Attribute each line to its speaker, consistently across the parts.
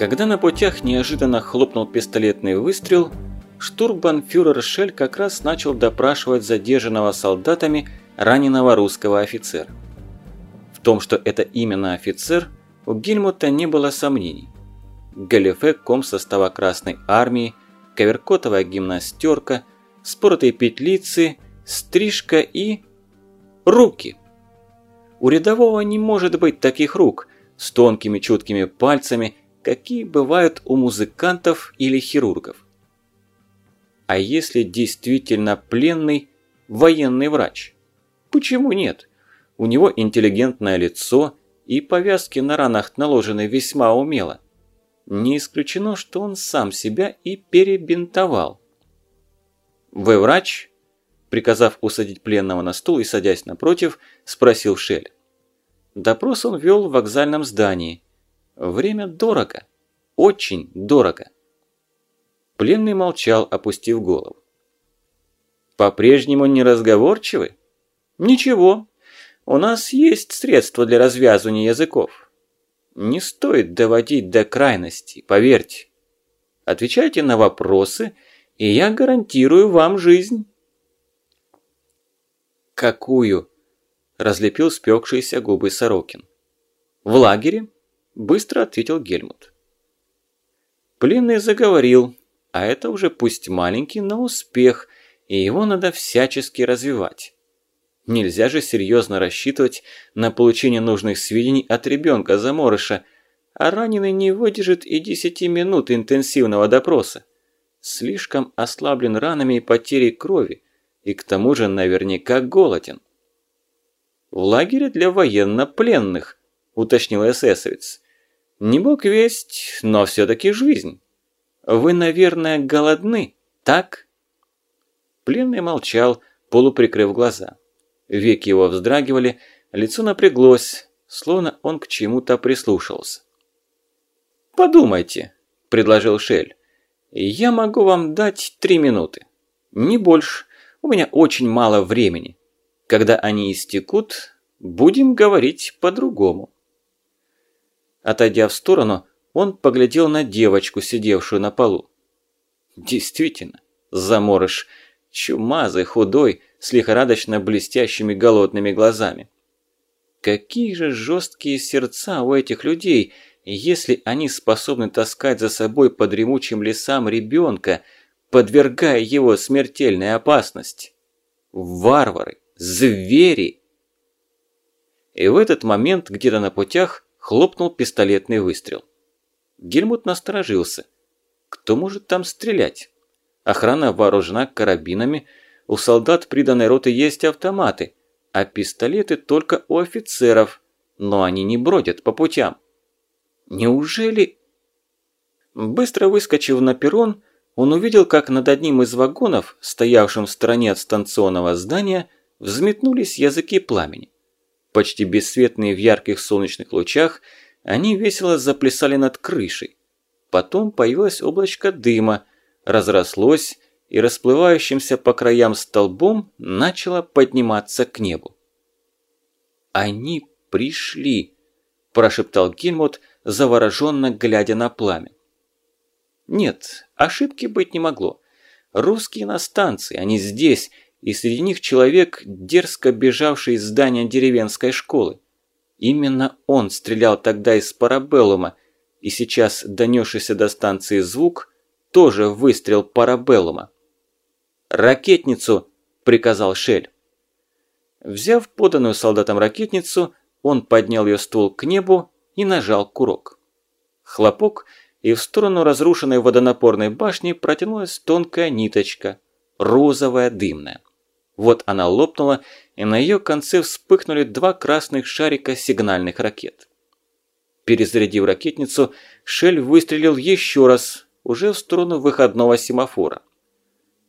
Speaker 1: Когда на путях неожиданно хлопнул пистолетный выстрел, штурбанфюрер Шель как раз начал допрашивать задержанного солдатами раненого русского офицера. В том, что это именно офицер, у Гельмута не было сомнений. Галифе ком состава Красной Армии, коверкотовая гимнастерка, споротые петлицы, стрижка и... руки. У рядового не может быть таких рук с тонкими чуткими пальцами, какие бывают у музыкантов или хирургов. А если действительно пленный военный врач? Почему нет? У него интеллигентное лицо и повязки на ранах наложены весьма умело. Не исключено, что он сам себя и перебинтовал. «Вы врач?» Приказав усадить пленного на стул и садясь напротив, спросил Шель. Допрос он вел в вокзальном здании. Время дорого. Очень дорого. Пленный молчал, опустив голову. «По-прежнему неразговорчивы?» «Ничего. У нас есть средства для развязывания языков. Не стоит доводить до крайности, поверьте. Отвечайте на вопросы, и я гарантирую вам жизнь». «Какую?» – разлепил спекшиеся губы Сорокин. «В лагере?» – быстро ответил Гельмут. Пленный заговорил, а это уже пусть маленький, но успех, и его надо всячески развивать. Нельзя же серьезно рассчитывать на получение нужных сведений от ребенка заморыша, а раненый не выдержит и 10 минут интенсивного допроса. Слишком ослаблен ранами и потерей крови, и к тому же наверняка голоден. «В лагере для военнопленных», – уточнил эсэсовец. Не бог весть, но все-таки жизнь. Вы, наверное, голодны, так? Пленный молчал, полуприкрыв глаза. Веки его вздрагивали, лицо напряглось, словно он к чему-то прислушался. «Подумайте», – предложил Шель. «Я могу вам дать три минуты. Не больше. У меня очень мало времени. Когда они истекут, будем говорить по-другому». Отойдя в сторону, он поглядел на девочку, сидевшую на полу. Действительно, заморыш, чумазый, худой, с лихорадочно блестящими голодными глазами. Какие же жесткие сердца у этих людей, если они способны таскать за собой по дремучим лесам ребенка, подвергая его смертельной опасности. Варвары, звери! И в этот момент где-то на путях хлопнул пистолетный выстрел. Гельмут насторожился. Кто может там стрелять? Охрана вооружена карабинами, у солдат приданной роты есть автоматы, а пистолеты только у офицеров, но они не бродят по путям. Неужели... Быстро выскочив на перрон, он увидел, как над одним из вагонов, стоявшим в стороне от станционного здания, взметнулись языки пламени. Почти бесцветные в ярких солнечных лучах, они весело заплясали над крышей. Потом появилось облачко дыма, разрослось и расплывающимся по краям столбом начало подниматься к небу. «Они пришли!» – прошептал Гильмут, завороженно глядя на пламя. Нет, ошибки быть не могло. Русские на станции, они здесь, и среди них человек, дерзко бежавший из здания деревенской школы. Именно он стрелял тогда из парабеллума, и сейчас донесшийся до станции звук тоже выстрел парабеллума. «Ракетницу!» – приказал Шель. Взяв поданную солдатам ракетницу, он поднял ее ствол к небу и нажал курок. Хлопок, и в сторону разрушенной водонапорной башни протянулась тонкая ниточка, розовая дымная. Вот она лопнула, и на ее конце вспыхнули два красных шарика сигнальных ракет. Перезарядив ракетницу, Шель выстрелил еще раз, уже в сторону выходного семафора.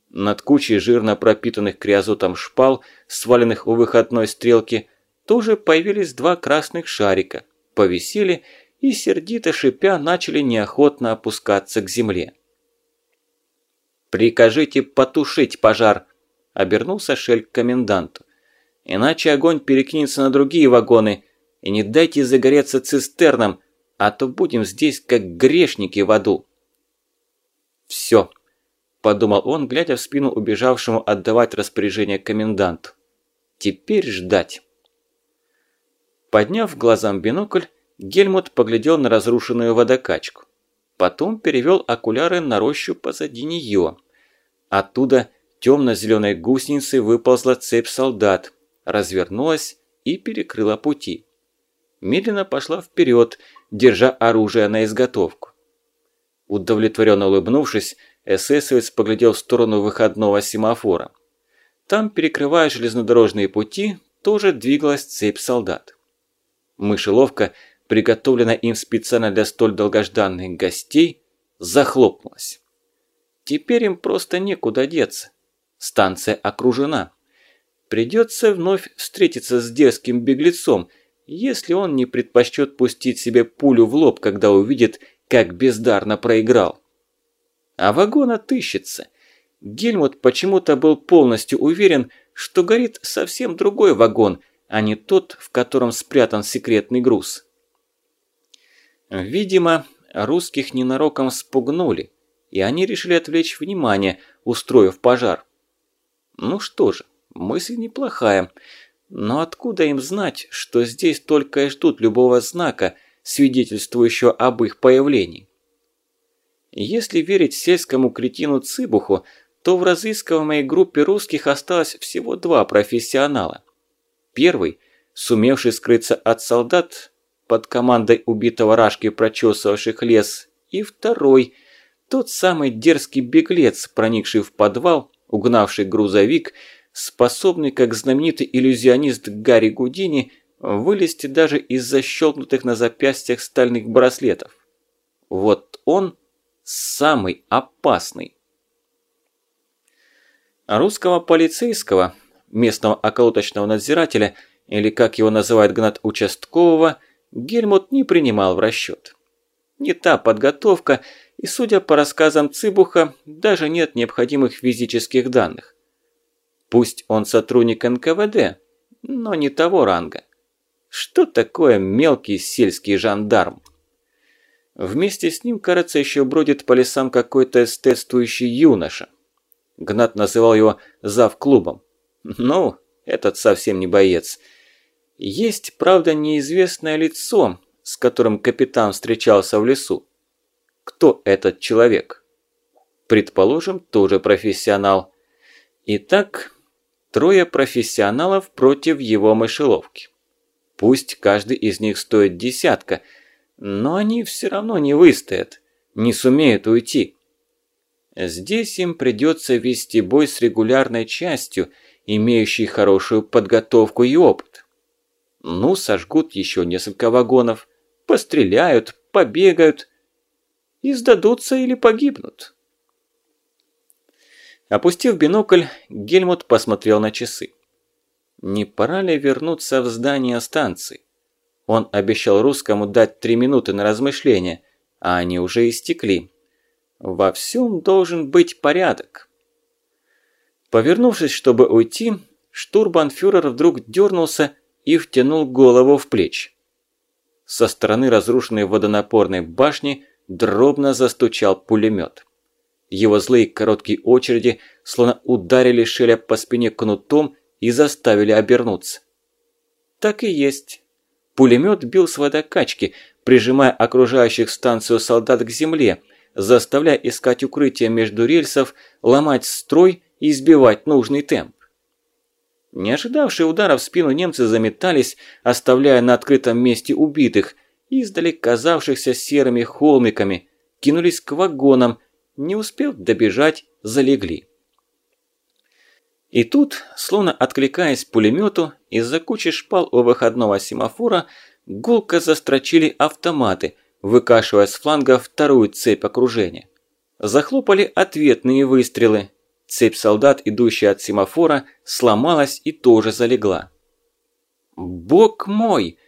Speaker 1: Над кучей жирно пропитанных криозотом шпал, сваленных у выходной стрелки, тоже появились два красных шарика, повисели и, сердито шипя, начали неохотно опускаться к земле. «Прикажите потушить пожар!» – обернулся Шель к коменданту. «Иначе огонь перекинется на другие вагоны, и не дайте загореться цистернам, а то будем здесь как грешники в аду. Все, подумал он, глядя в спину убежавшему отдавать распоряжение коменданту. Теперь ждать. Подняв глазам бинокль, Гельмут поглядел на разрушенную водокачку. Потом перевел окуляры на рощу позади нее. Оттуда темно-зеленой гусеницей выползла цепь солдат, развернулась и перекрыла пути. Медленно пошла вперед, держа оружие на изготовку. Удовлетворенно улыбнувшись, эсэсовец поглядел в сторону выходного семафора. Там, перекрывая железнодорожные пути, тоже двигалась цепь солдат. Мышеловка, приготовленная им специально для столь долгожданных гостей, захлопнулась. Теперь им просто некуда деться. Станция окружена. Придется вновь встретиться с дерзким беглецом, если он не предпочтет пустить себе пулю в лоб, когда увидит, как бездарно проиграл. А вагон отыщется. Гельмут почему-то был полностью уверен, что горит совсем другой вагон, а не тот, в котором спрятан секретный груз. Видимо, русских ненароком спугнули, и они решили отвлечь внимание, устроив пожар. Ну что же, мысль неплохая, но откуда им знать, что здесь только и ждут любого знака, свидетельствующего об их появлении? Если верить сельскому кретину Цыбуху, то в разыскиваемой группе русских осталось всего два профессионала. Первый, сумевший скрыться от солдат под командой убитого Рашки, прочесывавших лес, и второй, тот самый дерзкий беглец, проникший в подвал угнавший грузовик, способный, как знаменитый иллюзионист Гарри Гудини, вылезти даже из защелкнутых на запястьях стальных браслетов. Вот он самый опасный. русского полицейского, местного околоточного надзирателя, или как его называют Гнат участкового, Гельмут не принимал в расчет. Не та подготовка, и, судя по рассказам Цыбуха, даже нет необходимых физических данных. Пусть он сотрудник НКВД, но не того ранга. Что такое мелкий сельский жандарм? Вместе с ним, кажется, еще бродит по лесам какой-то эстетствующий юноша. Гнат называл его зав-клубом. Ну, этот совсем не боец. Есть, правда, неизвестное лицо, с которым капитан встречался в лесу. Кто этот человек? Предположим, тоже профессионал. Итак, трое профессионалов против его мышеловки. Пусть каждый из них стоит десятка, но они все равно не выстоят, не сумеют уйти. Здесь им придется вести бой с регулярной частью, имеющей хорошую подготовку и опыт. Ну, сожгут еще несколько вагонов, постреляют, побегают, и сдадутся или погибнут. Опустив бинокль, Гельмут посмотрел на часы. Не пора ли вернуться в здание станции? Он обещал русскому дать три минуты на размышление, а они уже истекли. Во всем должен быть порядок. Повернувшись, чтобы уйти, штурбанфюрер вдруг дернулся и втянул голову в плечи. Со стороны разрушенной водонапорной башни дробно застучал пулемет. Его злые короткие очереди словно ударили Шеля по спине кнутом и заставили обернуться. Так и есть. Пулемет бил с водокачки, прижимая окружающих станцию солдат к земле, заставляя искать укрытие между рельсов, ломать строй и сбивать нужный темп. Не ожидавшие удара в спину немцы заметались, оставляя на открытом месте убитых, издали казавшихся серыми холмиками, кинулись к вагонам, не успев добежать, залегли. И тут, словно откликаясь пулемету, из-за кучи шпал у выходного семафора гулко застрочили автоматы, выкашивая с фланга вторую цепь окружения. Захлопали ответные выстрелы. Цепь солдат, идущая от семафора, сломалась и тоже залегла. «Бог мой!»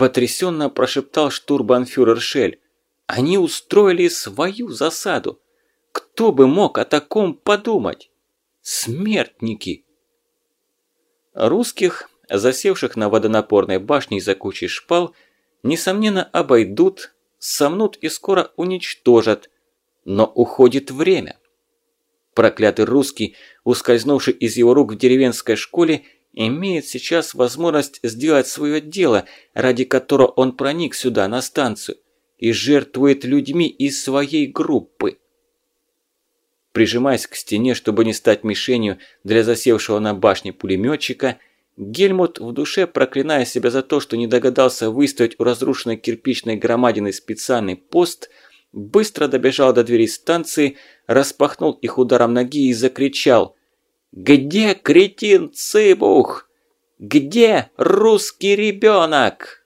Speaker 1: Потрясенно прошептал штурбанфюрер Шель. Они устроили свою засаду. Кто бы мог о таком подумать? Смертники! Русских, засевших на водонапорной башне из-за кучи шпал, несомненно обойдут, сомнут и скоро уничтожат. Но уходит время. Проклятый русский, ускользнувший из его рук в деревенской школе, имеет сейчас возможность сделать свое дело, ради которого он проник сюда, на станцию, и жертвует людьми из своей группы. Прижимаясь к стене, чтобы не стать мишенью для засевшего на башне пулеметчика, Гельмут в душе, проклиная себя за то, что не догадался выставить у разрушенной кирпичной громадины специальный пост, быстро добежал до двери станции, распахнул их ударом ноги и закричал «Где кретин Цыбух? Где русский ребенок?»